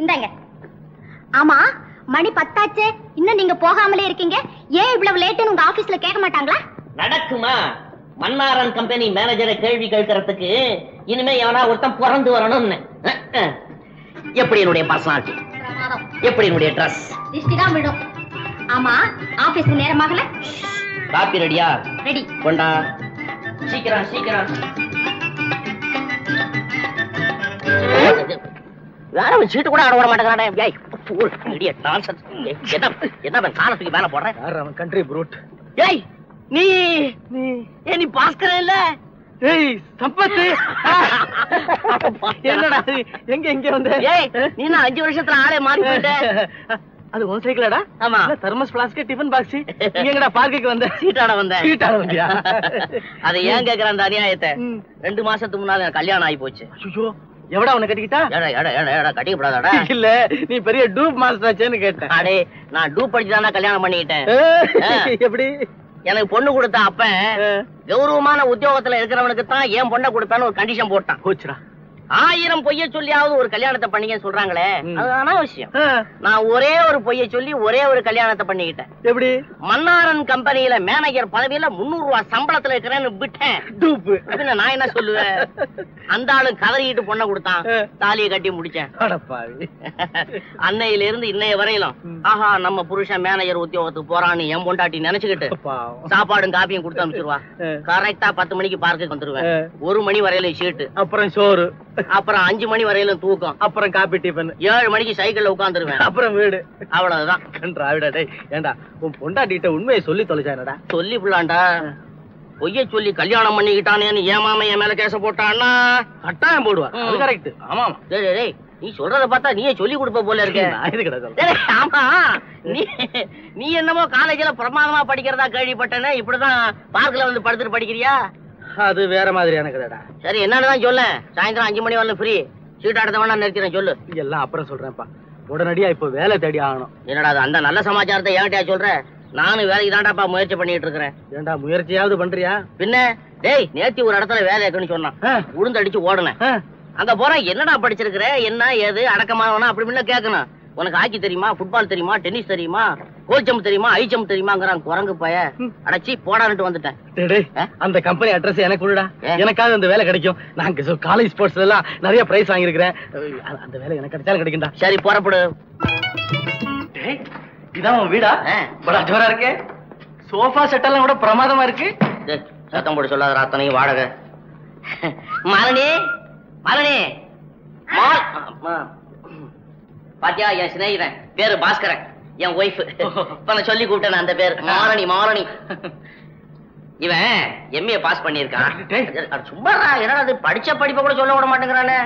இந்தாங்க. ஆமா மணி பத்தாச்சே. இன்னும் நீங்க போகாமலே இருக்கீங்க. ஏன் இவ்வளவு லேட்டுன்னு உங்க ஆபீஸ்ல கேட்க மாட்டாங்களா? நடக்குமா? மன்னாரன் கம்பெனி மேனேஜரை கேள்வி கேட்கறதுக்கு இனிமே எவனா ஒருத்தன் பிறந்து வரணும்னு. எப்படி என்னுடைய பர்சனாலிட்டி எப்படி என்னுடைய ட்ரெஸ் திஷ்டி தான் விடும். ஆமா ஆபீஸ்க்கு நேரமாகல காப்பி ரெடியா? ரெடி. கொண்டா. சீக்கிரம் சீக்கிரம். வேற ஒரு சீட்டு கூட ஆட விட மாட்டேங்கிறானே. ஏய் என்ன என்ன அவன் காலை தூக்கி மேல போடுறேன் யார் அவன் கண்ட்ரி ப்ரூட் ஏய் நீ நீ ஏய் நீ பாஸ்கர இல்ல? ஏய் என்னடா? எங்க எங்க வந்த? ஏய் நீ நான் அஞ்சு வருஷத்துல ஆளே மாறி போயிட்ட? அது உன் சைக்கிளடா? ஆமா. தர்மஸ் பிளாஸ்க் டிஃபன் பாக்ஸ் எங்கடா பார்க்குக்கு வந்த? சீட்டாட வந்தேன் சீட்டாட வந்தியா? அதை ஏன் கேக்குற அந்த அநியாயத்தை. ரெண்டு மாசத்துக்கு முன்னால கல்யாணம் ஆகி போச்சு. ஐயோ எவடா உன்னை கட்டிக்கிட்டா? ஏடா ஏடா ஏடா ஏடா கட்டிக்கப்படாதாடா இல்ல நீ பெரிய டூப் மாஸ்டர் ஆச்சேன்னு கேட்டேன். அடே நான் டூப் படிச்சுதானா கல்யாணம் பண்ணிக்கிட்டேன். எப்படி? எனக்கு பொண்ணு கொடுத்த அப்பன் கௌரவமான உத்தியோகத்துல இருக்கிறவனுக்கு தான் ஏன் பொண்ணை கொடுப்பேன்னு ஒரு கண்டிஷன் போட்டான். போச்சுடா. ஆயிரம் பொய்ய சொல்லியாவது ஒரு கல்யாணத்தை பண்ணிக்க சொல்றாங்களே ம். அது அனாவசியம் நான் ஒரே ஒரு பொய்ய சொல்லி ஒரே ஒரு கல்யாணத்தை பண்ணிக்கிட்டேன். எப்படி? மன்னாரன் கம்பெனியில மேனேஜர் பதவியில முன்னூறு ரூபாய் சம்பளத்துல இருக்கிறேன்னு விட்டேன். நான் என்ன சொல்லுவேன்? அந்த ஆளு கதறிட்டு பொண்ணை கொடுத்தான். தாலியை கட்டி முடிச்சேன். அன்னையில இருந்து இன்னைய வரையிலும். ஆஹா நம்ம புருஷன் மேனேஜர் உத்தியோகத்துக்கு போறான்னு என் பொண்டாட்டி நினைச்சுக்கிட்டு. சாப்பாடும் காப்பியும் கொடுத்து அனுப்பிச்சிருவா. கரெக்டா பத்து மணிக்கு பார்க்குக்கு வந்துருவேன். ஒரு மணி வரையில சீட்டு அப்புறம் சோறு. அப்புறம் அஞ்சு மணி வரையிலும் தூக்கம். அப்புறம் காபி டிஃபன். ஏழு மணிக்கு சைக்கிள்ல உட்காந்துருவேன் அப்புறம் வீடு. அவ்வளவுதான். கன்றாவிடா டேய். ஏண்டா உன் பொண்டாட்டிட்ட உண்மையை சொல்லி தொலைச்சானடா? சொல்லி புள்ளாண்டா பொய்ய சொல்லி கல்யாணம் பண்ணிக்கிட்டானேன்னு மாமன் என் மேல கேச போட்டான்னா? கட்டாயம் போடுவா. அது. கரெக்ட் ஆமா டேய், டேய், நீ சொல்றத பார்த்தா நீயே சொல்லி கொடுப்ப போல இருக்க. ஆமா. நீ நீ என்னமோ காலேஜ்ல பிரமாதமா படிக்கிறதா கேள்விப்பட்டேனே. இப்படிதான் பார்க்ல வந்து படுத்துட்டு படிக்கிறியா? அது வேற மாதிரியான கதைடா சரி என்னன்னு தான் சொல்ல. சாயந்தரம் அஞ்சு மணி வரல ஃப்ரீ சீட் ஆடுறத வேணா நிறுத்திறேன் சொல்லு. எல்லாம் அப்புறம் சொல்றேன்ப்பா. உடனடியா இப்போ வேலை தேடி ஆகணும். என்னடா அது அந்த நல்ல சமாச்சாரத்தை ஏன்டா சொல்ற? நானும் வேலைக்கு தாண்டாப்பா முயற்சி பண்ணிட்டு இருக்கிறேன். ஏண்டா முயற்சியாவது பண்றியா? பின்ன டேய் நேத்தி ஒரு இடத்துல வேலை இருக்குன்னு சொன்னான். ஆ. உளுந்தடிச்சு ஓடுனேன். அங்க போறேன் என்னடா படிச்சிருக்கிற? என்ன ஏது அடக்கமானவனா? அப்படி முன்ன கேட்கணும் உனக்கு ஹாக்கி தெரியுமா? ஃபுட்பால் தெரியுமா? டென்னிஸ் தெரியுமா? கோல்ச்சம் தெரியுமா ஐச்சம் தெரியுமாங்கிறான் குரங்கு பய. அடைச்சி போடான்ட்டு வந்துட்டேன்? அந்த கம்பெனி அட்ரஸ் எனக்கு கொடுடா? எனக்காவது அந்த வேலை கிடைக்கும். நான் காலேஜ் ஸ்போர்ட்ஸ்ல எல்லாம் நிறைய பிரைஸ் வாங்கியிருக்கிறேன். அந்த வேலை எனக்கு கிடைச்சாலும் கிடைக்கும்டா. சரி புறப்படு. டேய், இதான் உன் வீடா? ஆ. படா ஜோரா இருக்கே. சோஃபா செட் எல்லாம் கூட பிரமாதமா இருக்கு. சத்தம் போட்டு சொல்லாத ராத்தனையும் வாடகை. மாலினி மாலினி. பாத்தியா என் சிநேகிதன். பேரு பாஸ்கரன். என் ஒய்ஃப் இப்ப சொல்லி கூப்பிட்டேன் அந்த பேர். மாரணி மாரணி. இவன் எம்ஏ பாஸ் பண்ணியிருக்கான். சும்மா என்னடா அது படிச்ச படிப்பை கூட சொல்ல விட மாட்டேங்கிறானே.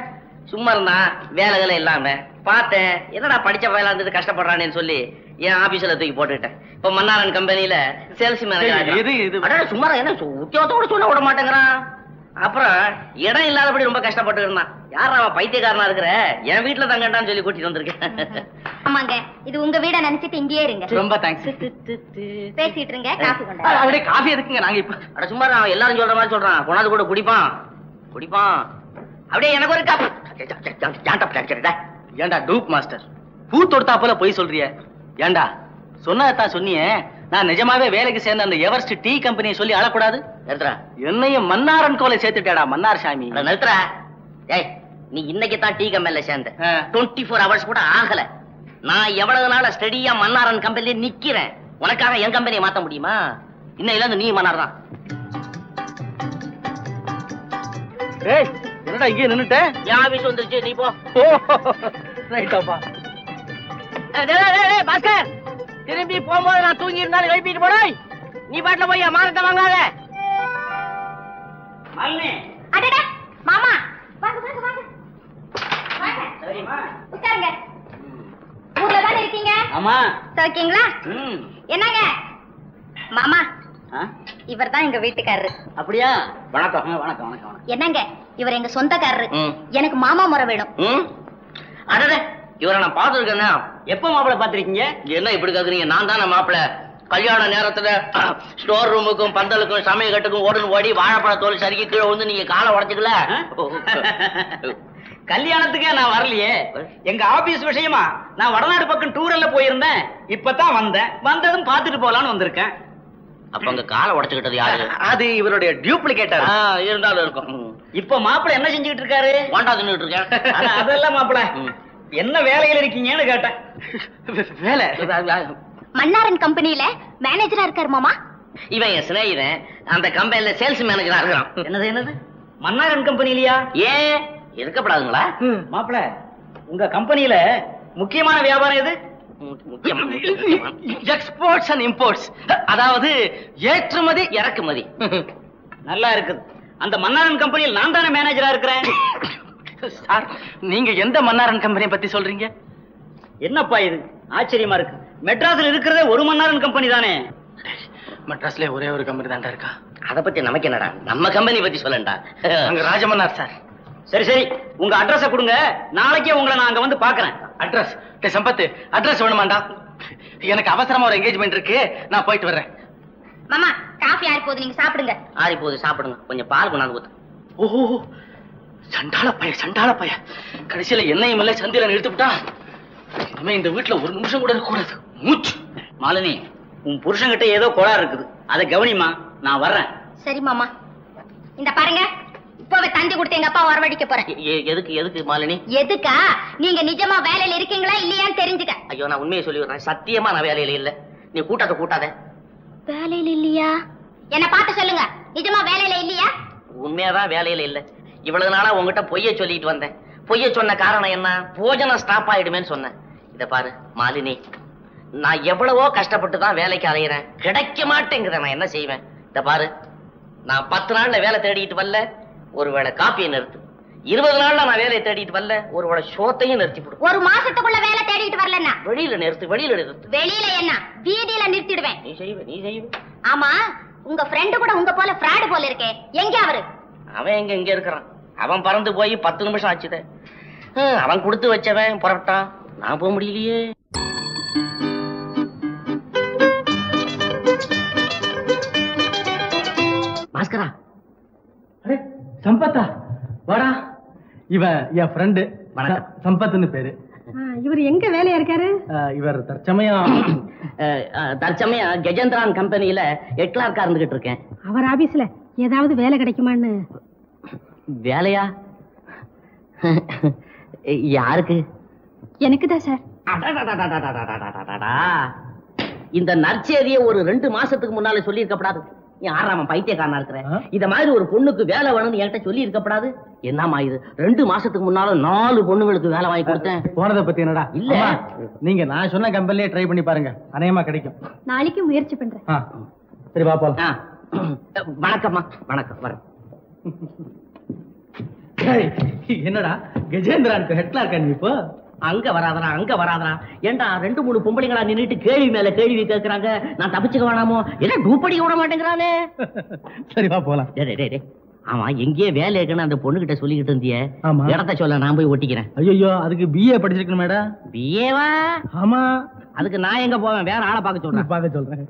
சும்மா இருந்தான் வேலை வேலை இல்லாம. பார்த்தேன். என்னடா படிச்ச வேலை இருந்தது கஷ்டப்படுறானேன்னு சொல்லி என் ஆபீஸ்ல தூக்கி போட்டுட்டேன் இப்ப மன்னாரன் கம்பெனில சேல்ஸ். மேனேஜர் சும்மா என்ன உத்தியோகத்தோட சொல்ல விட மாட்டேங்கிறான். அப்புறம் இடம் இல்லாதபடி ரொம்ப கஷ்டப்பட்டு இருந்தான். யார் அவன் பைத்தியக்காரனா இருக்கிற? என் வீட்டுல தங்கட்டான்னு சொல்லி கூட்டிட்டு வந்திருக்கேன் ஆமாங்க இது உங்க வீட நினைச்சிட்டு இங்கேயே இருங்க. ரொம்ப தேங்க்ஸ் பேசிட்டு இருங்க காஃபி கொண்டு அப்படியே காஃபி எதுக்குங்க நாங்க இப்ப? அட சும்மா அவன் எல்லாரும் சொல்ற மாதிரி சொல்றான். கொண்டாந்து கூட குடிப்பான். குடிப்பான். அப்படியே எனக்கு ஒரு கப் ஏண்டா டூப் மாஸ்டர்? பூ தொடுத்தா போல போய் சொல்றிய. ஏண்டா சொன்னதான் சொன்னியே. நான் நிஜமாவே வேலைக்கு சேர்ந்த அந்த எவரெஸ்ட் டீ கம்பெனியை சொல்லி அழக்கூடாது நிறுத்துறா. என்னையும் மன்னாரன் கோலை சேர்த்துட்டேடா மன்னார் சாமி. நிறுத்துறா. ஏய் நீ இன்னைக்கு தான் டீ கம்பெனில சேர்ந்த. டுவெண்ட்டி ஃபோர் ஹவர்ஸ் கூட ஆகல. நான் எவ்வளவு நாள ஸ்டடியா மன்னாரன் கம்பெனில நிக்கிறேன். உனக்காக என் கம்பெனியை மாத்த முடியுமா? இன்னையில இருந்து நீ மன்னார் தான். ஏய் என்னடா இங்கே நின்னுட்ட? என் ஆபீஸ் வந்துருச்சு நீ போ. ரைட்டாப்பா பாஸ்கர். திரும்பி போகும்போது நான் தூங்கி இருந்தாலும் எழுப்பிட்டு போடாய் நீ பாட்டுல போய் மானத்தை வாங்காத. மாமா வாங்க வாங்க வாங்க. வாங்க. சரிம்மா. உட்காருங்க. ஊர்ல தானே இருக்கீங்க? ஆமா. என்னங்க? மாமா ஆ? இவர் தான் எங்க வீட்டுக்காரரு. அப்படியா? வணக்கம் வணக்கம் வணக்கம் என்னங்க? இவர் எங்க சொந்தக்காரரு. ம். எனக்கு மாமா முறை வேணும்? அடடே. இவரை நான் பார்த்துருக்கேன்னா எப்ப மாப்பிளை பார்த்திருக்கீங்க? என்ன இப்படி கேக்குறீங்க? நான் தானே மாப்பிளை. கல்யாண நேரத்துல ஸ்டோர் ரூமுக்கும் பந்தலுக்கும் சமய கட்டுக்கும் ஓடுன்னு ஓடி வாழைப்பழ தோல் சறுக்கி கீழே வந்து நீங்க காலை உடைச்சுக்கல? கல்யாணத்துக்கே நான் வரலையே. எங்க ஆபீஸ் விஷயமா நான் வடநாடு பக்கம் டூரல்ல போயிருந்தேன். இப்பதான் வந்தேன். வந்ததும் பார்த்துட்டு போலான்னு வந்திருக்கேன். அப்ப அங்க காலை உடைச்சுக்கிட்டது யாரு? அது இவருடைய டியூப்ளிகேட்டர் இருந்தாலும் இருக்கும். இப்ப மாப்பிளை என்ன செஞ்சுக்கிட்டு இருக்காரு? வாண்டா தின்னுட்டு இருக்கேன். அதெல்லாம் மாப்பிளை. என்ன வேலையில இருக்கீங்கன்னு கேட்டேன். வேலை. மன்னாரன் கம்பெனில மேனேஜரா இருக்காரு மாமா. இவன் என் சிநேகிதன். அந்த கம்பெனில சேல்ஸ் மேனேஜரா இருக்கிறான். என்னது என்னது? மன்னாரன் கம்பெனிலயா ஏன்? இருக்கப்படாதுங்களா? மாப்பிள உங்க கம்பெனில முக்கியமான வியாபாரம் எது. எக்ஸ்போர்ட்ஸ் அண்ட் இம்போர்ட்ஸ் அதாவது ஏற்றுமதி இறக்குமதி. நல்லா இருக்குது. அந்த மன்னாரன் கம்பெனியில் நான் தானே மேனேஜரா இருக்கிறேன்? சார் நீங்க எந்த மன்னாரன் கம்பெனியை பத்தி சொல்றீங்க? என்னப்பா இது? ஆச்சரியமா இருக்கு. மெட்ராஸ்ல இருக்கிறதே ஒரு மன்னாரன் கம்பெனி தானே? மெட்ராஸ்ல ஒரே ஒரு கம்பெனி தான்டா இருக்கா? அத பத்தி நமக்கு என்னடா? நம்ம கம்பெனி பத்தி சொல்லண்டா. அங்க ராஜமன்னார் சார் சரி சரி. உங்க அட்ரஸ கொடுங்க. நாளைக்கே உங்களை நான் அங்க வந்து பாக்குறேன் அட்ரஸ் டே சம்பத்து அட்ரஸ் வேணுமாண்டா? எனக்கு அவசரமா ஒரு என்கேஜ்மெண்ட் இருக்கு. நான் போயிட்டு வர்றேன். மாமா காஃபி ஆறி போகுது நீங்க சாப்பிடுங்க. ஆறி போகுது சாப்பிடுங்க. கொஞ்சம் பால் கொண்டாந்து ஊத்து. ஓஹோ சண்டாள பைய சண்டாள பைய கடைசியில என்னையும் இல்ல சந்தில நிறுத்திவிட்டா இனிமே இந்த வீட்டுல ஒரு நிமிஷம் கூட இருக்கக்கூடாது. மூச்சு. மாலினி உன் புருஷன்கிட்ட ஏதோ கோளாறு இருக்குது. அதை கவனிமா நான் வர்றேன். சரி மாமா. இந்த பாருங்க இப்பவே தந்தி கொடுத்து எங்க அப்பா வரவழைக்க போறேன். எதுக்கு எதுக்கு மாலினி? எதுக்கா? நீங்க நிஜமா வேலையில இருக்கீங்களா இல்லையான்னு தெரிஞ்சுக்க. ஐயோ நான் உண்மையை சொல்லி விடுறேன் சத்தியமா நான் வேலையில இல்ல. நீ கூட்டாத கூட்டாத. வேலையில இல்லையா? என்ன பார்த்து சொல்லுங்க நிஜமா வேலையில இல்லையா? உண்மையாதான் வேலையில இல்ல. இவ்வளவு நாளா உங்ககிட்ட பொய்ய சொல்லிட்டு வந்தேன். பொய்ய சொன்ன காரணம் என்ன? போஜனம் ஸ்டாப் ஆயிடுமேன்னு சொன்னேன். இத பாரு மாலினி. நான் எவ்வளவோ கஷ்டப்பட்டு தான் வேலைக்கு அலையிறேன். கிடைக்க மாட்டேங்குது நான் என்ன செய்வேன்? இத பாரு. நான் பத்து நாள்ல வேலை தேடிட்டு வரல ஒருவேளை காப்பியை நிறுத்து. இருபது நாள்ல நான் வேலையை தேடிட்டு வரல ஒருவேளை சோத்தையும் நிறுத்தி போடு. ஒரு மாசத்துக்குள்ள வேலை தேடிட்டு வரலன்னா? வெளியில நிறுத்து வெளியில நிறுத்து. வெளியில என்ன? வீதியில நிறுத்திடுவேன். நீ செய்வ நீ செய்வ. ஆமா உங்க ஃப்ரெண்டு கூட உங்க போல ஃப்ராடு போல இருக்கே. எங்க அவரு? அவன் எங்க இங்க இருக்கிறான். அவன் பறந்து போய் பத்து நிமிஷம் ஆச்சுதே. அவன் கொடுத்து வச்சவன் புறப்பட்டான். நான் போக முடியலையே. பாஸ்கரா. அரே, சம்பத்தா. வாடா. இவன் என் ஃப்ரெண்டு வணக்கம். சம்பத்னு பேரு. இவர் எங்க வேலையா இருக்காரு? இவர் தற்சமயம் தற்சமயம் கஜேந்திரான் கம்பெனியில எட்லார்க்கா இருந்துகிட்டு இருக்கேன். அவர் ஆபீஸ்ல ஏதாவது வேலை கிடைக்குமான்னு? வேலையா? யாருக்கு? எனக்குதான் சார். இந்த நற்சேரிய ஒரு ரெண்டு மாசத்துக்கு முன்னால சொல்லி இருக்கப்படாது ஆறாம பைத்தியக்காரனா இருக்கிறேன் இத மாதிரி ஒரு பொண்ணுக்கு வேலை வேணும்னு என்கிட்ட சொல்லி இருக்கப்படாது என்னமா இது ரெண்டு மாசத்துக்கு முன்னால நாலு பொண்ணுங்களுக்கு வேலை வாங்கி கொடுத்தேன் போனதை பத்தி என்னடா இல்ல நீங்க நான் சொன்ன கம்பெனிலே ட்ரை பண்ணி பாருங்க அநேகமா கிடைக்கும் நாளைக்கு முயற்சி பண்றேன் சரி பாப்போம் வணக்கம்மா. வணக்கம் ஏய், என்னடா கஜேந்திரானுக்கு ஹெட்லா இருக்கா நீ இப்போ? அங்க வராதடா அங்க வராதடா. ஏண்டா ரெண்டு மூணு பொம்பளைங்களா நின்னுட்டு கேள்வி மேல கேள்வி கேக்குறாங்க? நான் தப்பிச்சுக்க வேணாமோ? என்ன டூப்படிக்க விட மாட்டேங்கிறானே? சரி வா போலாம். டேய், டேய், டேய், டேய். ஆமா எங்கேயே வேலை இருக்குன்னு அந்த பொண்ணுகிட்ட சொல்லிக்கிட்டு இருந்தியே. இடத்த சொல்ல நான் போய் ஒட்டிக்கிறேன். ஐயோ அதுக்கு பிஏ படிச்சிருக்கணும் மேடம் பிஏவா ஆமா. அதுக்கு நான் எங்க போவேன்? வேற ஆளை பார்க்க சொல்றேன். பார்க்க சொல்றேன்.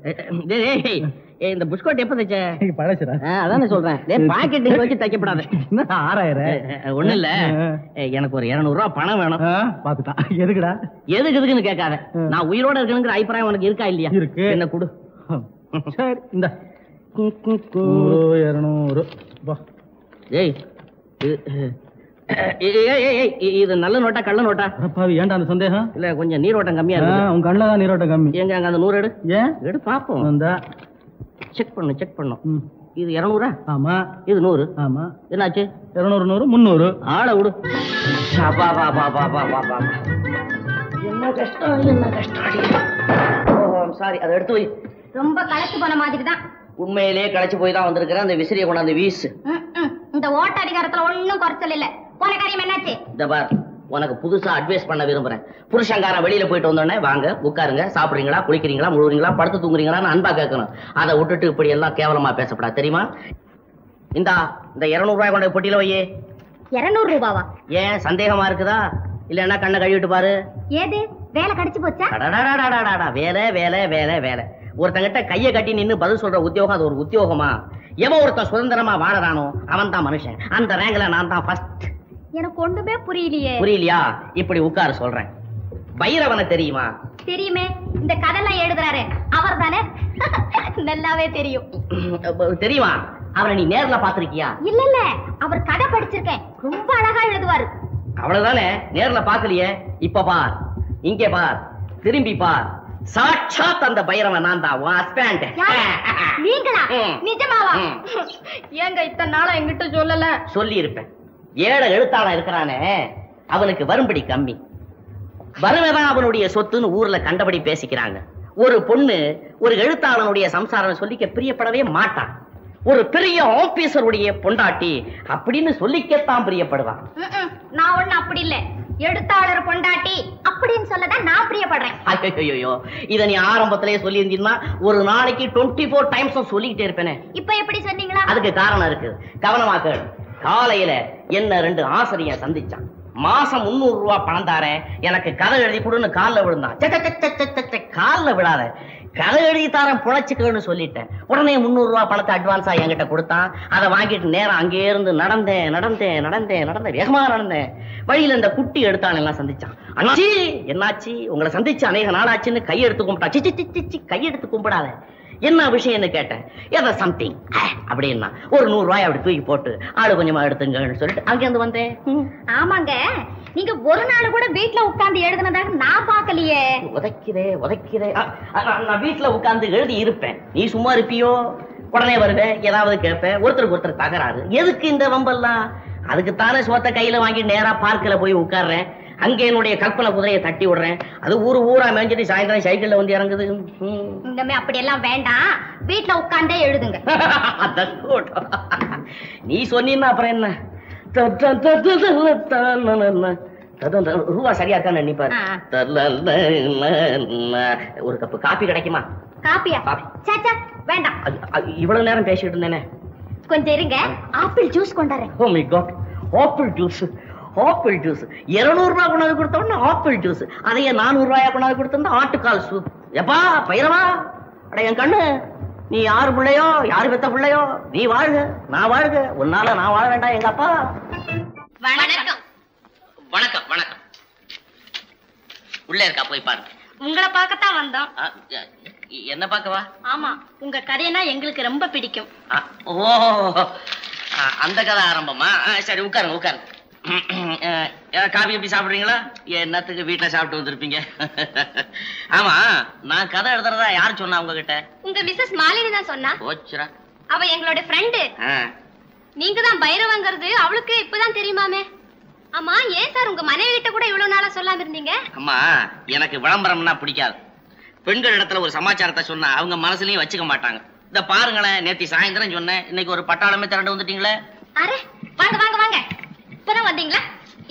இந்த புஷ்கோட் எப்ப தைச்ச? பழசுடா. அதானே சொல்றேன். பாக்கெட் வச்சு தைக்கப்படாது. ஆறாயிரம்? ஒண்ணு இல்ல. ஏய், எனக்கு ஒரு 200 ரூபாய் பணம் வேணும். ஆ, பாத்துட்டான் எதுக்குடா? எதுக்கு எதுக்குன்னு கேட்காத. நான் உயிரோட இருக்கணுங்கிற அபிப்பிராயம் உனக்கு இருக்கா இல்லையா? இருக்கு. என்ன கொடு. சரி இந்த. நூறு இருநூறு. ஏய் இது- நல்ல நோட்டா கள்ள நோட்டா? அடப்பாவி ஏன்டா அந்த சந்தேகம்? இல்ல கொஞ்சம் நீரோட்டம் கம்மியா இருக்கு. உன் கண்ணில் தான் நீரோட்டம் கம்மி. எங்க அங்க அந்த நூறு எடு. ஏன்? எடு பாப்போம். வந்தா. செக் பண்ணு செக் பண்ணும். இது இருநூறா? ஆமா. இது நூறு? ஆமா. என்னாச்சு? இருநூறு நூறு முந்நூறு. ஆளை விடு. என்ன கஷ்டம் என்ன கஷ்டம் சாரி அதை எடுத்து வை. ரொம்ப களைச்சு போன மாதிரி தான் உண்மையிலேயே களைச்சு போய் தான் வந்திருக்கிறேன். அந்த விசிறியை கொண்டாந்து வீசு. இந்த ஓட்ட அதிகாரத்துல ஒண்ணும் குறைச்சல் இல்ல. போன காரியம் என்னாச்சு? இந்த பார். உனக்கு புதுசா அட்வைஸ் பண்ண விரும்புறேன். புருஷங்காரன் வெளியில போயிட்டு வந்தோடனே வாங்க உட்காருங்க சாப்பிடுறீங்களா குளிக்கிறீங்களா முழுகுறீங்களா படுத்து தூங்குறீங்களான்னு அன்பா கேட்கணும். அதை விட்டுட்டு இப்படி எல்லாம் கேவலமா பேசப்படாது. தெரியுமா? இந்தா இந்த 200 ரூபாய் கொண்ட பொட்டியில வையே. இருநூறு ரூபாவா? ஏன் சந்தேகமா இருக்குதா? இல்லன்னா கண்ணை கழுவிட்டு பாரு. ஏது? வேலை கிடைச்சு போச்சா? வேலை வேலை வேலை வேலை ஒருத்தங்கிட்ட கைய கட்டி நின்னு பதில் சொல்ற உத்தியோகம் அது ஒரு உத்தியோகமா எவன் ஒருத்தன் சுதந்திரமா வாழறானோ அவன் தான் மனுஷன் அந்த ரேங்க்ல நான் தான் ஃபர்ஸ்ட் எனக்கு ஒண்ணுமே புரியலையே. புரியலையா? இப்படி உட்கார சொல்றேன். பைரவனை தெரியுமா? தெரியுமே. இந்த கதைலாம் எழுதுறாரு. அவர் தானே நல்லாவே தெரியும். தெரியுமா? அவனை நீ நேர்ல பாத்திருக்கியா இல்ல இல்ல அவர் கதை படிச்சிருக்கேன். ரொம்ப அழகா எழுதுவாரு. அவ்வளவுதானே? நேர்ல பாக்கலையே இப்ப பார். இங்கே பார். திரும்பி பார். சாட்சாத் அந்த பைரவன் நான் தான். உன். யாரு? நீங்களா. நிஜமாவா. ஏங்க இத்தனை நாளா என்கிட்ட சொல்லல? சொல்லி இருப்பேன் ஏழை எழுத்தாளன் இருக்கிறானே? அவனுக்கு வரும்படி கம்மி. வறுமைதான் அவனுடைய சொத்துன்னு ஊர்ல கண்டபடி பேசிக்கிறாங்க. ஒரு பொண்ணு ஒரு எழுத்தாளனுடைய சம்சாரம் சொல்லிக்க பிரியப்படவே மாட்டான் ஒரு பெரிய ஆபீசருடைய பொண்டாட்டி அப்படின்னு சொல்லிக்கத்தான் பிரியப்படுவான். நான் ஒண்ணு அப்படி இல்ல. எழுத்தாளர் பொண்டாட்டி அப்படின்னு சொல்லதான் நான் பிரியப்படுறேன். ஐயோ இத நீ ஆரம்பத்திலேயே சொல்லியிருந்தீங்கன்னா ஒரு நாளைக்கு டுவெண்ட்டி ஃபோர் டைம்ஸ் சொல்லிக்கிட்டே இருப்பேனே. இப்ப எப்படி சொன்னீங்களா? அதுக்கு காரணம் இருக்கு. கவனமா கேளு. காலையில என்ன ரெண்டு ஆசிரியர் சந்திச்சான்? மாசம் முன்னூறு ரூபா பணம் தாரேன். எனக்கு கதை எழுதி கொடுன்னு காலில் விழுந்தான். காலில் கால்ல விழாத. கதை எழுதி தாரன் புழைச்சிக்கன்னு சொல்லிட்டேன். உடனே முந்நூறு ரூபா பணத்தை அட்வான்ஸா என்கிட்ட கொடுத்தான். அதை வாங்கிட்டு நேரம் அங்கே இருந்து நடந்தேன் நடந்தேன் நடந்தேன் நடந்தேன். வேகமா நடந்தேன். வழியில இந்த குட்டி எடுத்தான் எல்லாம் சந்திச்சான். அண்ணாச்சி என்னாச்சு? உங்களை சந்திச்சு அநேக நாளாச்சுன்னு கையெடுத்து கும்பிட்டா. சிச்சி சிச்சி சி, கையெடுத்து கும்பிடாத. என்ன விஷயம்னு கேட்டேன். ஏதோ சம்திங் அப்படின்னா. ஒரு நூறு ரூபாய் அப்படி தூக்கி போட்டு ஆளு கொஞ்சமா எடுத்துங்கன்னு சொல்லிட்டு அங்கேருந்து வந்தேன். ஆமாங்க. நீங்க ஒரு நாள் கூட வீட்ல உட்கார்ந்து எழுதுனதாக நான் பார்க்கலையே. உதைக்கிறே உதைக்கிறே. நான் வீட்டுல உட்கார்ந்து எழுதி இருப்பேன். நீ சும்மா இருப்பியோ? உடனே வருவேன் ஏதாவது கேட்பேன். ஒருத்தருக்கு ஒருத்தர் தகராறு. எதுக்கு இந்த வம்பெல்லாம்? அதுக்கு தானே சோத்த கையில வாங்கி நேரா பார்க்கில் போய் உட்கார்றேன். அங்க என்னுடைய கற்பனை குதிரையை தட்டி விடுறேன். அது ஊரு ஊரா மேய்ஞ்சிட்டு சாயந்தரம் சைக்கிள்ல வந்து இறங்குது. இந்தமே அப்படி எல்லாம் வேண்டாம். வீட்ல உட்கார்ந்தே எழுதுங்க. நீ சொன்னீன்னா அப்புறம் என்ன? ரூபா சரியா இருக்கான்னு எண்ணிப்பாரு ஆ. த- ல- ல- ல- ல. ஒரு கப்பு காபி கிடைக்குமா? காப்பியா? காப்பி. வேண்டாம். இவ்வளவு நேரம் பேசிட்டு இருந்தேனே. கொஞ்சம் இருங்க. ஆப்பிள் ஜூஸ் கொண்டாறேன் ஓ my God apple juice. Apple juice இருநூறு ரூபாய் கொண்டாந்து கொடுத்தோம்னா ஆப்பிள் ஜூஸ் அதையே நானூறு ரூபாயா கொண்டாந்து கொடுத்தோம்னா ஆட்டுக்கால் சூப் எப்பா பைரவா? அட என் கண்ணு நீ யாரு பிள்ளையோ யாரு பெத்த பிள்ளையோ? நீ வாழ்க நான் வாழ்க. உன்னால நான் வாழ வேண்டாம் எங்க அப்பா. வணக்கம். வணக்கம் வணக்கம். உள்ள இருக்கா போய் பாருங்க. உங்களை பார்க்கத்தான் வந்தோம். என்ன பார்க்கவா? ஆமா உங்க கதைனா எங்களுக்கு ரொம்ப பிடிக்கும். ஓ அந்த கதை ஆரம்பமா? சரி உட்காருங்க உட்காருங்க. காபி எப்படி சாப்பிடுறீங்களா? என்னத்துக்கு வீட்டுல சாப்பிட்டு வந்திருப்பீங்க? ஆமா நான் கதை எழுதுறதா யார் சொன்னா உங்ககிட்ட? உங்க மிஸ்ஸஸ் மாலினி தான் சொன்னா. போச்சுரா அவ எங்களோட ஃப்ரெண்டு நீங்க தான் பைரவங்கிறது அவளுக்கு இப்பதான் தெரியுமாமே? ஆமா ஏன் சார் உங்க மனைவி கிட்ட கூட இவ்வளவு நாளா சொல்லாம இருந்தீங்க? அம்மா எனக்கு விளம்பரம்னா பிடிக்காது. பெண்கள் இடத்துல ஒரு சமாச்சாரத்தை சொன்னா அவங்க மனசுலயும் வச்சுக்க மாட்டாங்க. இந்த பாருங்களேன் நேத்தி சாயந்தரம் சொன்னேன். இன்னைக்கு ஒரு பட்டாளமே திரண்டு வந்துட்டீங்களே? அரே வாங்க வாங்க வாங்க. இப்பதான் வந்தீங்களா?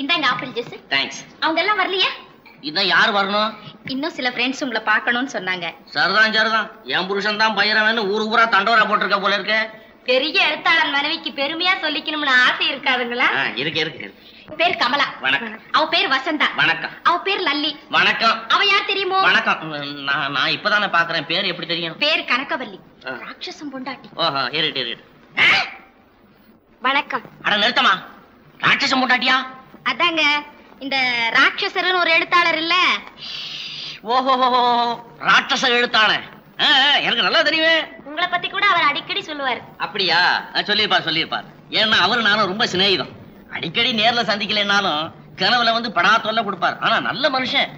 இந்தாங்க ஆப்பிள் ஜூஸ் தேங்க்ஸ் அவங்க எல்லாம் வரலையா? இதான் யார் வரணும்? இன்னும் சில ஃப்ரெண்ட்ஸ் உங்களை பார்க்கணும்னு சொன்னாங்க. சரிதான் சரிதான். என் புருஷன் தான் பயிரவன்னு ஊரு ஊரா தண்டோரா போட்டிருக்க போல இருக்க. பெரிய எழுத்தாளர் மனைவிக்கு பெருமையா சொல்லிக்கணும்னு ஆசை இருக்காதுங்களா? இருக்கு இருக்கு. பேர் கமலா. வணக்கம். அவ பேர் வசந்தா. வணக்கம். அவ பேர் லல்லி. வணக்கம். அவ யார் தெரியுமோ? வணக்கம். நான் நான் இப்பதானே பாக்குறேன் பேர் எப்படி தெரியும்? பேர் கனகவல்லி. ராட்சசம் பொண்டாட்டி. ஓஹோ இருட்டு இருட்டு வணக்கம். அட நிறுத்தமா ராட்சசம் போட்டாட்டியா அதாங்க இந்த ராட்சசர்னு ஒரு எழுத்தாளர் இல்ல. ஓஹோ ராட்சச எழுத்தானே எனக்கு நல்லா தெரியுமே. உங்களை பத்தி கூட அவர் அடிக்கடி சொல்லுவார். அப்படியா? சொல்லியிருப்பார் சொல்லியிருப்பார். ஏன்னா அவரு நானும் ரொம்ப சிநேகிதம். அடிக்கடி நேர்ல சந்திக்கலைன்னாலும் கனவுல வந்து படா தொல்லை கொடுப்பார். ஆனா நல்ல மனுஷன்.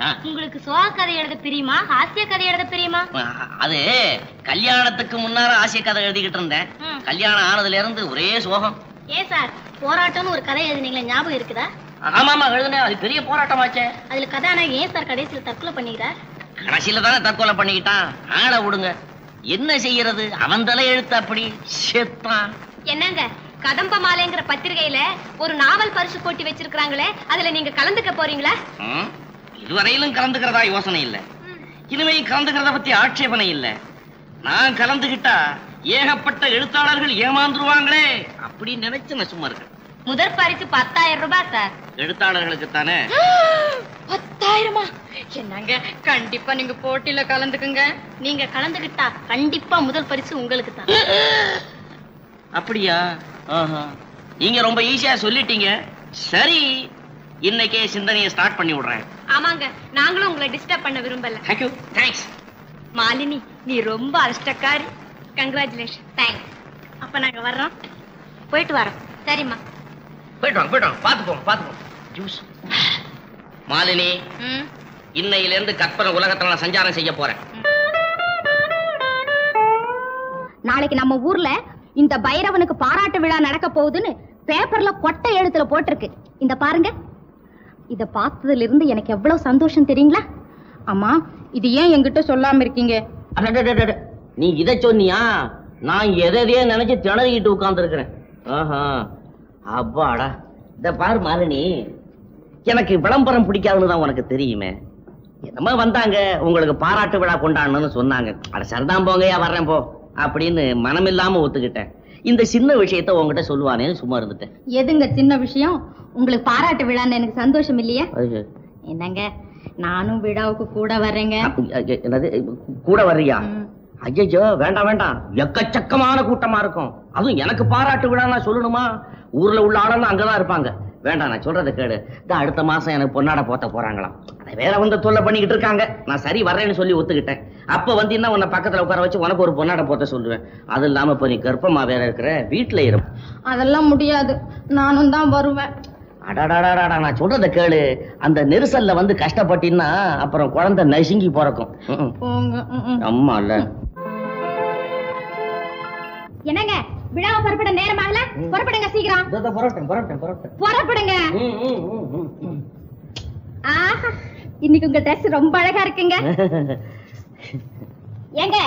ஆ. உங்களுக்கு சோக கதை எழுத பிரியுமா? ஹாஸ்ய கதை எழுத பிரியுமா? அது கல்யாணத்துக்கு முன்னால ஆசைய கதை எழுதிக்கிட்டு இருந்தேன். கல்யாணம் ஆனதுல இருந்து ஒரே சோகம். ஏன் சார்? போராட்டம்னு ஒரு கதை எழுதுனீங்களே ஞாபகம் இருக்குதா? ஆமா ஆமா எழுதுனேன். அது பெரிய போராட்டமாச்சே. அதுல கதாநாயகி ஏன் சார் கடைசியில் தற்கொலை பண்ணிக்கிறார்? கடைசியில தானே தற்கொலை பண்ணிக்கிட்டான். ஆளை விடுங்க. என்ன செய்யறது? அவன் தலை எழுத்து அப்படி. செத்தான் என்னங்க? கதம்ப மாலைங்கிற பத்திரிகையில ஒரு நாவல் பரிசு போட்டி வச்சிருக்காங்களே அதுல நீங்க கலந்துக்க போறீங்களா? இதுவரையிலும் கலந்துக்கிறதா யோசனை இல்ல. இனிமே கலந்துக்கிறத பத்தி ஆட்சேபனை இல்ல. நான் கலந்துகிட்டா ஏகப்பட்ட எழுத்தாளர்கள் ஏமாந்துருவாங்களே அப்படின்னு நினைச்சு நான் சும்மா இருக்கேன். முதற் பரிசு பத்தாயிரம் ரூபாய் சார். எழுத்தாளர்களுக்கு தானே? பத்தாயிரமா? என்னங்க கண்டிப்பா நீங்க போட்டியில கலந்துக்குங்க. நீங்க கலந்துகிட்டா கண்டிப்பா முதல் பரிசு உங்களுக்கு தான். அப்படியா? ஆஹா. நீங்க ரொம்ப ஈஸியா சொல்லிட்டீங்க. சரி இன்னைக்கே சிந்தனையை ஸ்டார்ட் பண்ணி விடுறேன். ஆமாங்க நாங்களும் உங்களை டிஸ்டர்ப் பண்ண விரும்பல. தேங்க்யூ தேங்க்ஸ் மாலினி நீ ரொம்ப அதிர்ஷ்டக்காரி கங்க்ராச்சுலேஷன் தேங்க்ஸ் அப்ப நாங்க வர்றோம். போயிட்டு வரோம். சரிம்மா. போயிட்டு வாங்க போயிட்டு வாங்க. பார்த்து போங்க பார்த்து போங்க. ஜூஸ் மாலினி ம். இன்னையில இருந்து கற்பனை உலகத்துல நான் சஞ்சாரம் செய்ய போறேன். நாளைக்கு நம்ம ஊர்ல இந்த பைரவனுக்கு பாராட்டு விழா நடக்க போகுதுன்னு பேப்பர்ல கொட்டை எழுத்துல போட்டிருக்கு. இந்த பாருங்க. இத பார்த்ததுல இருந்து எனக்கு எவ்வளவு சந்தோஷம் தெரியுங்களா? அம்மா இது ஏன் என்கிட்ட சொல்லாம இருக்கீங்க? அடடடடட. நீ இதை சொன்னியா? நான் எதையே நினைச்சு திணறிக்கிட்டு உட்கார்ந்து இருக்கிறேன் ஆஹா. அப்பாடா. இத பாரு மாலினி. எனக்கு விளம்பரம் பிடிக்காதுன்னு தான் உனக்கு தெரியுமே. என்னமோ வந்தாங்க. உங்களுக்கு பாராட்டு விழா கொண்டாடணும்னு சொன்னாங்க. அட சரிதான் போங்கய்யா வர்றேன் போ. அப்படின்னு மனமில்லாம ஒத்துக்கிட்டேன். இந்த சின்ன விஷயத்த உங்ககிட்ட சொல்லுவானேன்னு சும்மா இருந்துட்டேன். எதுங்க சின்ன விஷயம்? உங்களுக்கு பாராட்டு விழான்னு எனக்கு சந்தோஷம் இல்லையா. என்னங்க? நானும் விழாவுக்கு கூட வர்றேங்க. என்னது? கூட வர்றியா. ஐயோ வேண்டாம் வேண்டாம். எக்கச்சக்கமான கூட்டமா இருக்கும். அதுவும் எனக்கு பாராட்டு விழா நான் சொல்லணுமா? ஊர்ல உள்ள ஆளெல்லாம் அங்கதான் இருப்பாங்க. வேண்டாம் நான் சொல்றதை கேடு இந்த அடுத்த மாசம் எனக்கு பொன்னாட போத்த போறாங்களாம். அதை வேற வந்து தொல்லை பண்ணிக்கிட்டு இருக்காங்க. நான் சரி வர்றேன்னு சொல்லி ஒத்துக்கிட்டேன். அப்ப வந்தீங்கன்னா உன்னை பக்கத்துல உட்கார வச்சு உனக்கு ஒரு பொன்னாட போத்த சொல்லுவேன். அது இல்லாம இப்ப நீ கர்ப்பமா வேற இருக்கிற வீட்டுல இரு. அதெல்லாம் முடியாது. நானும் தான் வருவேன். அடடாடாடா நான் சொல்றதை கேளு. அந்த நெரிசல்ல வந்து கஷ்டப்பட்டீங்கன்னா அப்புறம் குழந்தை நசுங்கி பிறக்கும். ம்ம். போங்க. ம், ம். அம்மா இல்ல என்னங்க? விழாவை புறப்பட நேரமாகல புறப்படுங்க சீக்கிரம். புறப்பட்டேன் புறப்பட்டேன் புறப்பட்டேன். புறப்படுங்க. ஆஹா இன்னைக்கு உங்க Dress ரொம்ப அழகா இருக்குங்க. ஏங்க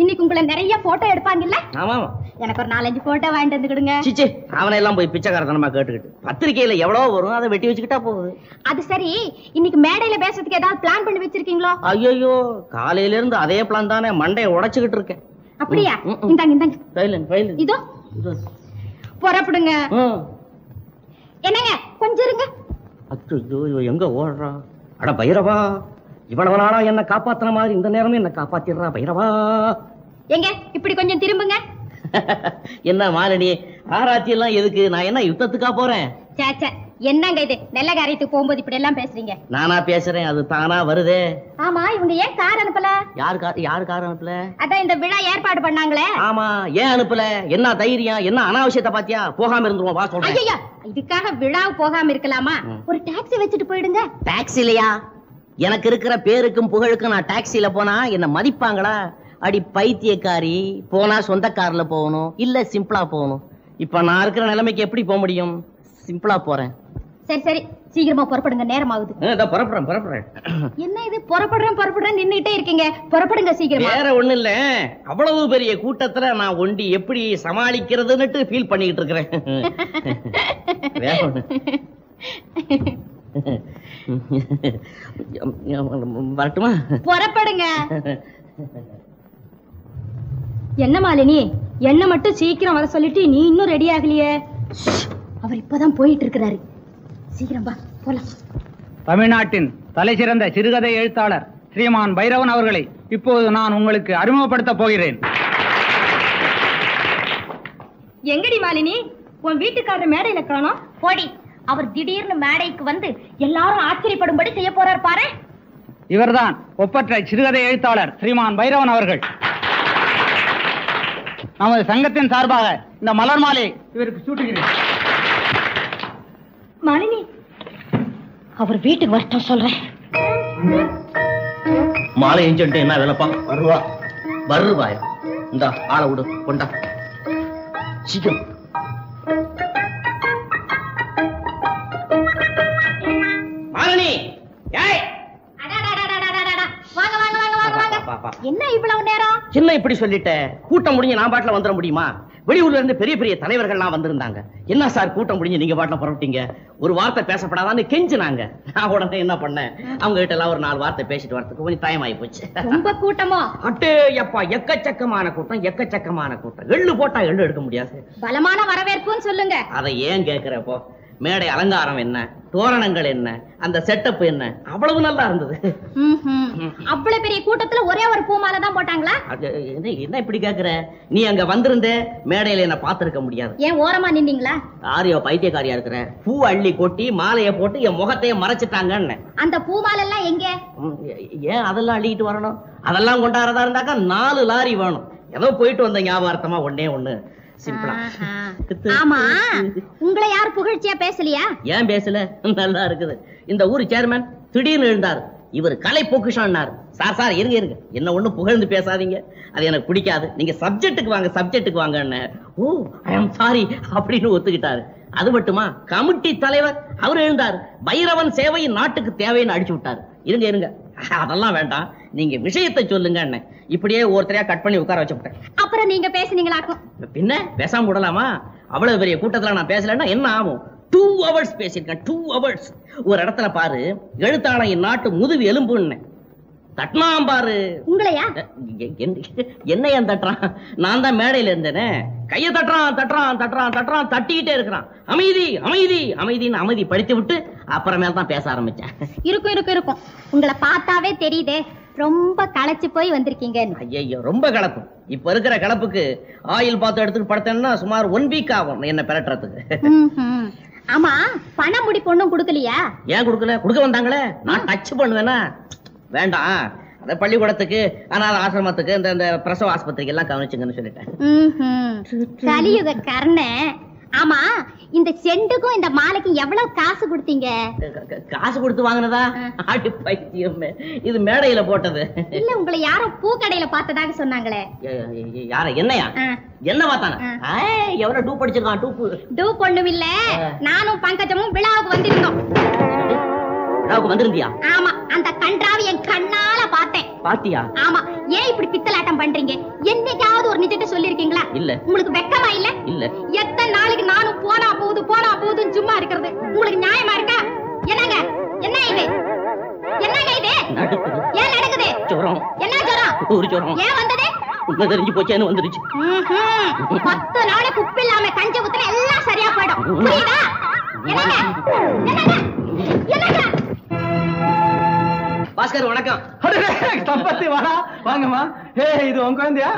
இன்னைக்கு உங்களை நிறைய போட்டோ எடுப்பாங்கல்ல? ஆமா எனக்கு ஒரு நாலஞ்சு போட்டோ வாங்கிட்டு வந்து கொடுங்க. சிச்சி அவனை எல்லாம் போய் பிச்சைக்காரத்தனமா கேட்டுக்கிட்டு. பத்திரிக்கையில எவ்வளவு வரும் அதை வெட்டி வச்சுக்கிட்டா போகுது. அது சரி இன்னைக்கு மேடையில பேசுறதுக்கு ஏதாவது பிளான் பண்ணி வச்சிருக்கீங்களோ? ஐயோ காலையில இருந்து அதே பிளான் தானே மண்டையை உடைச்சுக்கிட்டு இருக்கேன். அப்படியா. இந்தாங்க இந்தாங்க. சைலண்ட் சைலண்ட் இதோ. புறப்படுங்க. என்னங்க? கொஞ்சம் இருங்க. அச்சோ எங்க ஓடுறா? அட பைரவா. இவ்வளவு நாளா என்ன காப்பாத்துன மாதிரி இந்த நேரமே என்ன காப்பாத்திடுறா பைரவா. எங்க? இப்படி கொஞ்சம் திரும்புங்க. என்ன மாலினி ஆராய்ச்சி எல்லாம் எதுக்கு? நான் என்ன யுத்தத்துக்கா போறேன்? சே. என்னங்க இது? நெல்ல காரியத்துக்கு போகும்போது இப்படி எல்லாம் பேசுறீங்க? நானா பேசுறேன் அது தானா வருதே? ஆமா இவங்க ஏன் கார் அனுப்பல? யாரு கா யாரு காரணம் அனுப்பல? அதான் இந்த விழா ஏற்பாடு பண்ணாங்களே. ஆமா ஏன் அனுப்பல? என்ன தைரியம்? என்ன அனாவசியத்தை பாத்தியா? போகாம இருந்துருவோம் வா சொல்றேன். ஐயா இதுக்காக விழா போகாம இருக்கலாமா. ஒரு டாக்ஸி வச்சுட்டு போயிடுங்க. டாக்ஸிலையா? எனக்கு இருக்கிற பேருக்கும் புகழுக்கும் நான் டாக்ஸில போனா என்ன மதிப்பாங்களா? அடி பைத்தியக்காரி போனா சொந்த கார்ல போகணும் இல்ல சிம்பிளா போகணும். இப்ப நான் இருக்கிற நிலைமைக்கு எப்படி போக முடியும்? சிம்பிளா போறேன். சரி சரி. சீக்கிரமா புறப்படுங்க. நேரம் ஆகுது. புறப்படுறேன் புறப்படுறேன். என்ன இது? புறப்படுறேன் புறப்படுறேன் நின்னுட்டே இருக்கீங்க. புறப்படுங்க சீக்கிரமா. வேற ஒண்ணு இல்ல. அவ்வளவு பெரிய கூட்டத்துல நான் ஒண்டி எப்படி சமாளிக்கிறதுன்னுட்டு ஃபீல் பண்ணிக்கிட்டு இருக்கிறேன். வேற ஒண்ணு. வரட்டுமா? புறப்படுங்க. என்ன மாலினி? என்ன மட்டும் சீக்கிரம் வர சொல்லிட்டு நீ இன்னும் ரெடி ஆகலையே? அவர் இப்பதான் போயிட்டு இருக்கிறாரு சீக்கிரம் வா போலாம். தமிழ்நாட்டின் தலைசிறந்த சிறுகதை எழுத்தாளர் ஸ்ரீமான் பைரவன் அவர்களை இப்போது நான் உங்களுக்கு அறிமுகப்படுத்தப் போகிறேன். எங்கடி மாலினி? உன் வீட்டுக்காரர் மேடையில காணோம். போடி அவர் திடீர்னு மேடைக்கு வந்து எல்லாரும் ஆச்சரியப்படும்படி செய்ய போறார் பாரு. இவர்தான் ஒப்பற்ற சிறுகதை எழுத்தாளர் ஸ்ரீமான் பைரவன் அவர்கள். நமது சங்கத்தின் சார்பாக இந்த மலர் மாலை இவருக்கு சூட்டுகிறேன். மாலினி அவர் வீட்டுக்கு வரட்டும் சொல்றேன். மாலை எஞ்சன்ட்டு என்ன வேலைப்பான் வருவா. வருவாயா. இந்தா ஆளை விடு கொண்டா. சீக்கிரம். என்ன இவ்வளவு நேரம்? என்ன இப்படி சொல்லிட்ட கூட்டம் முடிஞ்சு நான் பாட்டுல வந்துட முடியுமா? வெளியூர்ல இருந்து பெரிய பெரிய தலைவர்கள்லாம் வந்திருந்தாங்க. என்ன சார் கூட்டம் முடிஞ்சு நீங்க பாட்டுல புறப்பட்டீங்க? ஒரு வார்த்தை பேசப்படாதான்னு கெஞ்சினாங்க. நான் உடனே என்ன பண்ணேன்? அவங்க கிட்ட எல்லாம் ஒரு நாலு வார்த்தை பேசிட்டு வரதுக்கு கொஞ்சம் டைம் ஆகி போச்சு. ரொம்ப கூட்டமோ? அட்டே எப்பா எக்கச்சக்கமான கூட்டம் எக்கச்சக்கமான கூட்டம். எள்ளு போட்டா எள்ளு எடுக்க முடியாது. பலமான வரவேற்புன்னு சொல்லுங்க. அதை ஏன் கேக்குறப்போ மேடை அலங்காரம் என்ன? தோரணங்கள் என்ன? அந்த செட்டப் என்ன? அவ்வளவு நல்லா இருந்தது. அவ்வளவு பெரிய கூட்டத்துல ஒரே ஒரு பூமாலை தான் போட்டாங்களா? என்ன என்ன இப்படி கேக்குற? நீ அங்க வந்திருந்த மேடையில என்ன பார்த்திருக்க முடியாது. ஏன் ஓரமா நின்னீங்களா? ஆரியோ பைத்தியக்காரியா இருக்கிற. பூ அள்ளி கொட்டி மாலைய போட்டு என் முகத்தையே மறைச்சிட்டாங்கன்னு. அந்த பூமாலை எல்லாம் எங்க ஏன் அதெல்லாம் அள்ளிக்கிட்டு வரணும்? அதெல்லாம் கொண்டாடுறதா இருந்தாக்கா நாலு லாரி வேணும். ஏதோ போயிட்டு வந்த ஞாபகார்த்தமா ஒண்ணே ஒண்ணு. சிம்பிளா. ஆமா. உங்களை யார் புகழ்ச்சியா பேசலையா? ஏன் பேசல? நல்லா இருக்குது. இந்த ஊர் சேர்மேன் திடீர்னு எழுந்தார். இவர் கலை பொக்குஷான்னார். சார் சார் இருங்க இருங்க. என்ன ஒண்ணும் புகழ்ந்து பேசாதீங்க. அது எனக்கு பிடிக்காது. நீங்க சப்ஜெக்ட்டுக்கு வாங்க சப்ஜெக்ட்டுக்கு வாங்கன்னு. ஓ ஐ அம் சாரி அப்படின்னு ஒத்துக்கிட்டாரு. அது மட்டுமா? கமிட்டி தலைவர் அவர் எழுந்தார். பைரவன் சேவை நாட்டுக்கு தேவைன்னு அடிச்சு விட்டாரு. இருங்க இருங்க. அதெல்லாம் வேண்டாம். நீங்க விஷயத்தை சொல்லுங்க இப்படியே ஒருத்தரையா கட் பண்ணி உட்கார வச்சு விட்டேன் அப்புறம் நீங்க பேசுனீங்களாக்கும் பின்ன பேசாம விடலாமா? அவ்வளவு பெரிய கூட்டத்துல நான் பேசலன்னா என்ன ஆகும்? டூ ஹவர்ஸ் பேசியிருக்கேன் டூ ஹவர்ஸ் ஒரு இடத்துல பாரு எழுத்தாளன் என் நாட்டு முதுகு எலும்புன்னு. தட்டினான் பாரு. உங்களையா? எ- என்- என்ன ஏன் தட்டுறான்? நான் தான் மேடையில இருந்தேனே. கைய தட்டுறான் தட்டுறான் தட்டுறான் தட்டுறான் தட்டிக்கிட்டே இருக்கிறான். அமைதி அமைதி அமைதின்னு அமைதி படித்து விட்டு அப்புறமேல தான் பேச ஆரம்பிச்சேன். இருக்கும் இருக்கும் இருக்கும். உங்களை பார்த்தாவே தெரியுதே. ரொம்ப களைச்சு போய் வந்திருக்கீங்கன்னு. ஐயோ ரொம்ப கலப்பு இப்ப இருக்கிற கலப்புக்கு ஆயில் பார்த்து எடுத்துட்டு படுத்தேன்னா சுமார் ஒன் வீக் ஆகும் என்ன பெரட்டுறதுக்கு. ம்ஹும். ஆமா பண முடி பொண்ணும் கொடுக்கலையா? ஏன் கொடுக்கல? கொடுக்க வந்தாங்களே? நான் டச் பண்ணுவேனா? வேண்டாம். அந்த பள்ளிக்கூடத்துக்கு அனாத ஆசிரமத்துக்கு இந்த இந்த பிரசவ ஆஸ்பத்திரிக்கு எல்லாம் கவனிச்சுங்கன்னு சொல்லிட்டேன். கலியுக கர்ண ஆமா இந்த செண்டுக்கும் இந்த மாலைக்கும் எவ்வளவு காசு கொடுத்தீங்க? காசு கொடுத்து வாங்கினதா? ஆடி பைத்தியமே. இது மேடையில போட்டது. இல்ல உங்களை யாரோ பூக்கடையில பார்த்ததாக சொன்னாங்களே. யார என்னையா. என்ன பார்த்தானே? ஆ. ஏய், எவனோ டூ படிச்சிருக்கான் டூப்பு. டூ பொண்ணும் இல்ல நானும் பங்கஜமும் விழாவுக்கு வந்திருந்தோம். விழாவுக்கு வந்திருந்தியா? ஆமா அந்த கன்றாவி என் கண்ணால பார்த்தேன். பாத்தியா? ஆமா ஏன் இப்படி பித்தலாட்டம் பண்றீங்க? என்னைக்காவது ஒரு நிஜத்தை சொல்லிருக்கீங்களா இல்ல. உங்களுக்கு வெக்கமா இல்ல? இல்ல. எத்தனை நாளைக்கு நானும் போனா போகுது போனா போகுதுன்னு சும்மா இருக்கிறது? உங்களுக்கு நியாயமா இருக்கா? என்னங்க? என்ன இது? என்னங்க இது? ஏன் நடக்குது? ஜுரம். என்ன ஜுரம்? ஒரு ஜுரம். ஏன் வந்தது? உண்மை தெரிஞ்சு போச்சேன்னு வந்துருச்சு. பத்து நாளைக்கு உப்பு இல்லாம கஞ்சி ஊத்துனா எல்லாம் சரியா போயிடும். புரியுதா? என்னங்க? என்னங்க? என்னங்க? பாஸ்கர் வணக்கம். தம்பத்தி வாடா. வாங்கம்மா. ஏ இது உன் குழந்தையா.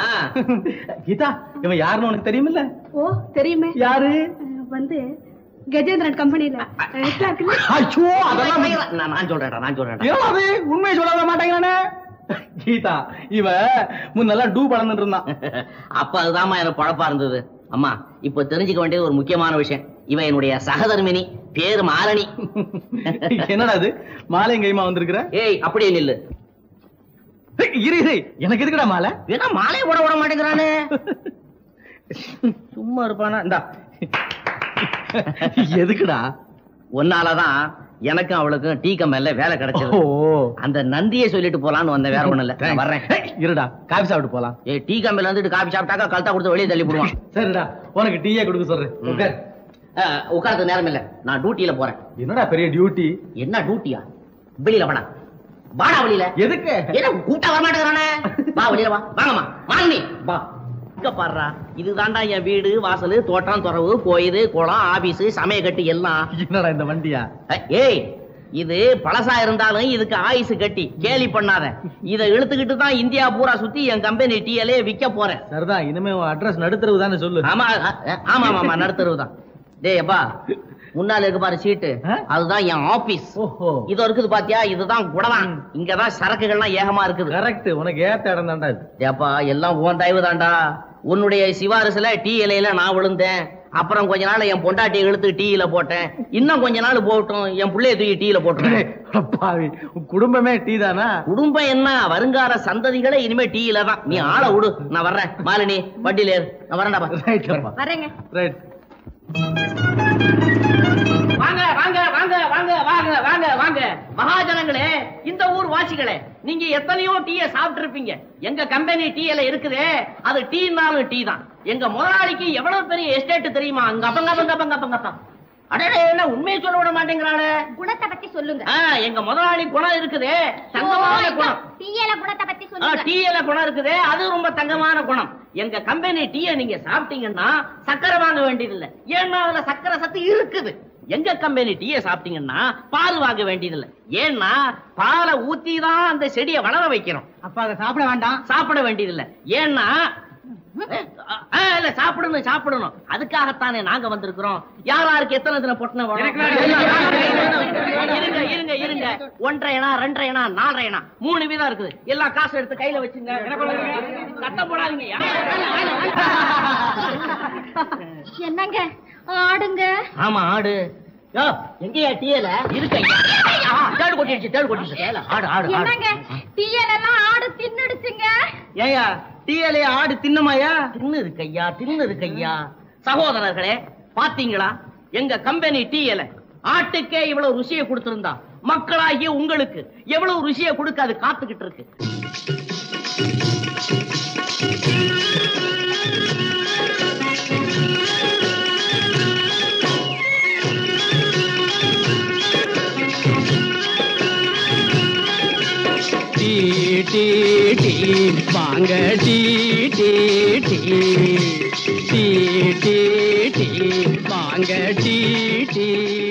கீதா இவன் யாருன்னு உனக்கு தெரியுமில்ல? ஓ தெரியுமே. யாரு? வந்து கஜேந்திரன் கம்பெனில ஐயோ அதெல்லாம் நான் நான் சொல்றேன்டா நான் சொல்றேன்டா. ஏன் அது உண்மையை சொல்லாத மாட்டேங்கிறானே. கீதா இவ முன்னெல்லாம் டூ பழந்துட்டு இருந்தான். அப்ப அதுதாம்மா எனக்கு பழப்பா இருந்தது. அம்மா இப்ப தெரிஞ்சுக்க வேண்டியது ஒரு முக்கியமான விஷயம். இவன் என்னுடைய சகதர்மினி பேரு மாரணி என்னடா அது? மாலை கைமா வந்திருக்கிற? ஏய் அப்படியே நில்லு. இரு இரு. எனக்கு எதுக்குடா மாலை? ஏன்னா மாலை போட விட மாட்டேங்கிறானே. சும்மா இருப்பானா? இந்தா. எதுக்குடா? ஒன்னாலதான் எனக்கும் அவளுக்கும் டீ கம்பெனில வேலை கிடைச்சது. அந்த நந்தியை சொல்லிட்டு போலான்னு வந்த வேற ஒண்ணு இல்ல. வர்றேன். இருடா. காபி சாப்பிட்டு போலாம். ஏய் டீ கம்பெனில வந்துட்டு காபி சாப்பிட்டாக்கா கழுத்தா கொடுத்து வெளியே தள்ளி போடுவான். சரிடா. உனக்கு டீயே கொடுக்க சொல்றேன். உட்கார். உட்கார்றது நேரம் இல்ல. நான் டியூட்டியில போறேன். என்னடா பெரிய டியூட்டி என்ன டியூட்டியா வெளியில வாடா. வாடா வெளியில. எதுக்கு? என்ன கூட்டா வர மாட்டேங்கிறானே வா வெளியில வா. வாங்கம்மா. வாங்கி வா. இங்க பாடுறா இதுதான்டா என் வீடு வாசல் தோட்டம் துறவு கோயில் குளம் ஆபீஸ் சமயக்கட்டு எல்லாம். என்னடா இந்த வண்டியா? ஏய், இது பழசா இருந்தாலும் இதுக்கு ஆயுசு கட்டி. கேலி பண்ணாத. இத இழுத்துக்கிட்டு தான் இந்தியா பூரா சுத்தி என் கம்பெனி டீயலே விக்க போறேன். சரிதான் இனிமே அட்ரஸ் நடுத்தரவு தானே சொல்லு. ஆமா ஆமா ஆமா நடுத்தருவு தான் டேய் அப்பா முன்னால இருக்கு பாரு சீட்டு? அதுதான் என் ஆபீஸ். ஓஹோ. இது இருக்குது பாத்தியா? இதுதான் குடலாம் இங்கதான் சரக்குகள்லாம் ஏகமா இருக்குது. கரெக்ட். உனக்கு ஏத்த இடம் தான்டா இது. ஏப்பா எல்லாம் உன் தயவு தான்டா. உன்னுடைய சிவாரசுல டீ இலையில நான் விழுந்தேன். அப்புறம் கொஞ்ச நாள் என் பொண்டாட்டியை இழுத்து டீயில போட்டேன். இன்னும் கொஞ்ச நாள் போகட்டும் என் புள்ளைய தூக்கி டீயில உன் குடும்பமே டீ தானா? குடும்பம் என்ன? வருங்கால சந்ததிகளே இனிமே டீயில தான். நீ ஆளை விடு. நான் வர்றேன். மாலினி வண்டியில ஏறு. நான் ரைட்லப்பா வரேங்க. ரைட் வாங்க வாங்க வாங்க வாங்க வாங்க வாங்க வாங்க. மகாஜனங்களே இந்த ஊர் வாசிகளே நீங்க எத்தனையோ டீய சாப்பிட்டு இருப்பீங்க எங்க கம்பெனி டீல இருக்குதே அது டீனாலும் டீ தான் எங்க முதலாளிக்கு எவ்வளவு பெரிய எஸ்டேட் தெரியுமா? அங்க அப்பங்க அப்பங்க அப்பங்க அடடே என்ன உண்மையை சொல்ல விட மாட்டேங்கிறாளே. குணத்தை பத்தி சொல்லுங்க. எங்க முதலாளி குணம் இருக்குதே தங்கமான குணம். டீயல குணத்தை டீயில குணம் இருக்குதே. அது ரொம்ப தங்கமான குணம். எங்க கம்பெனி டீய நீங்க சாப்பிட்டீங்கன்னா சக்கரை வாங்க வேண்டியதில்லை. ஏன்னா அதுல சக்கரை சத்து இருக்குது. எங்க கம்பெனி டீயை சாப்பிட்டீங்கன்னா பால் வாங்க வேண்டியதில்லை. ஏன்னா பாலை ஊத்தி தான் அந்த செடியை வளர வைக்கிறோம். அப்ப அதை சாப்பிட வேண்டாம். சாப்பிட வேண்டியதில்லை. ஏன்னா இல்ல சாப்பிடணும் சாப்பிடணும். அதுக்காகத்தானே நாங்க வந்திருக்கிறோம். யார் யாருக்கு எத்தனை தின பொட்டணம் வேணும்? இருங்க இருங்க இருங்க ஒன்றரை இனா ரெண்டரை இனா நாலரை மூணு வீதம் இருக்குது. எல்லா காசு எடுத்து கையில வச்சுங்க. சத்தம் போடாதீங்க. என்னங்க? ஆடுங்க. ஆமா ஆடு. யோ எங்கயா டீயல? இருக்கு தேடு கொட்டிடுச்சு தேடு கொட்டிடுச்சு. ஏல, ஆடு ஆடு என்னங்க ஆடு. டீயல் எல்லாம் ஆடு தின்னுடுச்சுங்க. ஏயா டீயலைய ஆடு தின்னுமாயா? தின்னுது கையா தின்னுது தின்னு சகோதரர்களே பாத்தீங்களா? எங்க கம்பெனி டீயல ஆட்டுக்கே இவ்வளவு ருசியை கொடுத்திருந்தா மக்களாகிய உங்களுக்கு எவ்வளவு ருசியை கொடுக்க அது காத்துக்கிட்டு இருக்கு. டீ. டீ டீ வாங்க tea tea tea tea tea tea வாங்க டீ டீ டீ